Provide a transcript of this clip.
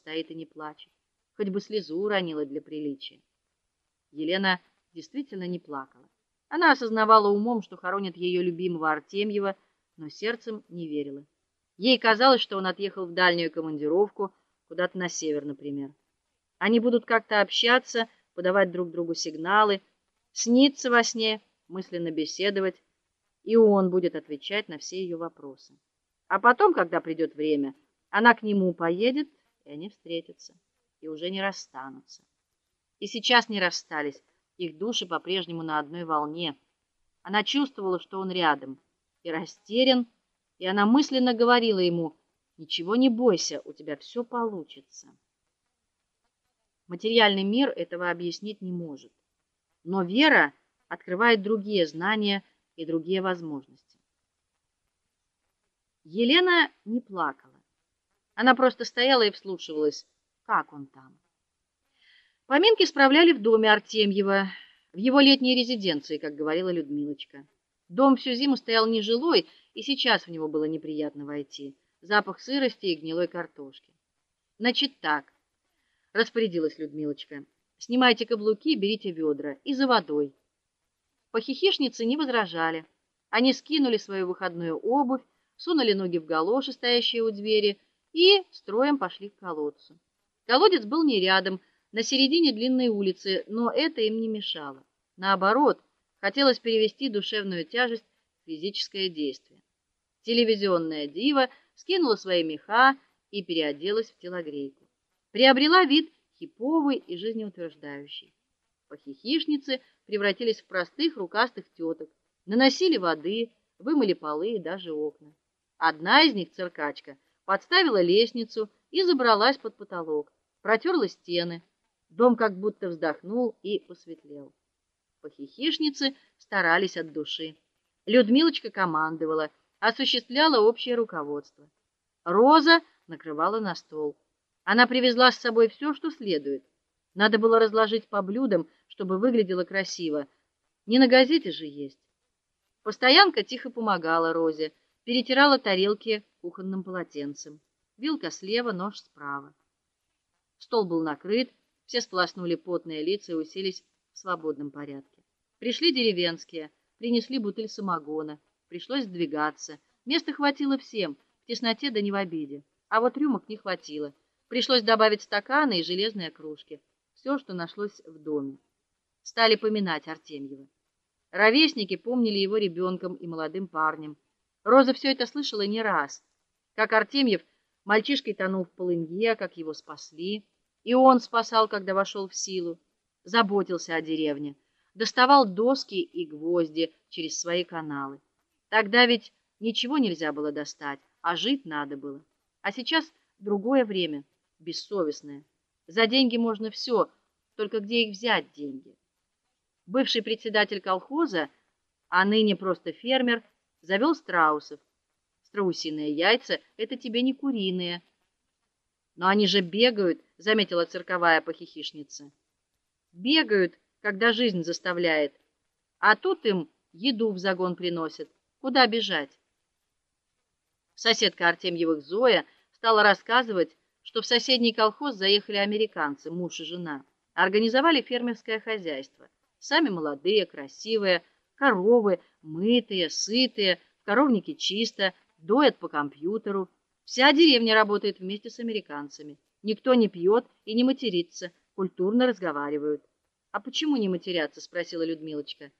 стоит и не плачет. Хоть бы слезу уронила для приличия. Елена действительно не плакала. Она осознавала умом, что хоронят ее любимого Артемьева, но сердцем не верила. Ей казалось, что он отъехал в дальнюю командировку, куда-то на север, например. Они будут как-то общаться, подавать друг другу сигналы, сниться во сне, мысленно беседовать, и он будет отвечать на все ее вопросы. А потом, когда придет время, она к нему поедет, они встретятся, и уже не расстанутся. И сейчас не расстались, их души по-прежнему на одной волне. Она чувствовала, что он рядом, и растерян, и она мысленно говорила ему: "Ничего не бойся, у тебя все получится". Материальный мир этого объяснить не может, но вера открывает другие знания и другие возможности. Елена не плакала. Она просто стояла и вслушивалась, как он там. Поминки справляли в доме Артемьева, в его летней резиденции, как говорила Людмилочка. Дом всю зиму стоял нежилой, и сейчас в него было неприятно войти. Запах сырости и гнилой картошки. Значит так, распорядилась Людмилочка. Снимайте каблуки, берите ведра и за водой. Похихишницы не возражали. Они скинули свою выходную обувь, сунули ноги в галоши, стоящие у двери, и строем пошли к колодцу. Колодец был не рядом, на середине длинной улицы, но это им не мешало. Наоборот, хотелось перевести душевную тяжесть в физическое действие. Телевизионная дива скинула свои меха и переоделась в телогрейку. Приобрела вид хиповый и жизнеутверждающий. Похихишницы превратились в простых рукастых теток, наносили воды, вымыли полы и даже окна. Одна из них, циркачка, подставила лестницу и забралась под потолок, протерла стены. Дом как будто вздохнул и посветлел. Похихишницы старались от души. Людмилочка командовала, осуществляла общее руководство. Роза накрывала на стол. Она привезла с собой все, что следует. Надо было разложить по блюдам, чтобы выглядело красиво. Не на газете же есть. Постоянка тихо помогала Розе, перетирала тарелки кухонным полотенцем. Вилка слева, нож справа. Стол был накрыт, все сплоснули потные лица и уселись в свободном порядке. Пришли деревенские, принесли бутыль самогона. Пришлось сдвигаться. Места хватило всем, в тесноте да не в обиде. А вот рюмок не хватило. Пришлось добавить стаканы и железные кружки. Все, что нашлось в доме. Стали поминать Артемьева. Ровесники помнили его ребенком и молодым парнем. Роза все это слышала не раз. Как Артемьев мальчишкой тонул в полынье, как его спасли, и он спасал, когда вошел в силу, заботился о деревне, доставал доски и гвозди через свои каналы. Тогда ведь ничего нельзя было достать, а жить надо было. А сейчас другое время, бессовестное. За деньги можно все, только где их взять деньги? Бывший председатель колхоза, а ныне просто фермер, завел страусов. Страусиные яйца это тебе не куриные. Но они же бегают, заметила цирковая похихишница. Бегают, когда жизнь заставляет. А тут им еду в загон приносят. Куда бежать? Соседка Артемьевых Зоя стала рассказывать, что в соседний колхоз заехали американцы, муж и жена, организовали фермерское хозяйство. Сами молодые, красивые, коровы мытые, сытые, в коровнике чисто, доят по компьютеру. Вся деревня работает вместе с американцами. Никто не пьет и не матерится, культурно разговаривают. А почему не матерятся, спросила Людмилочка.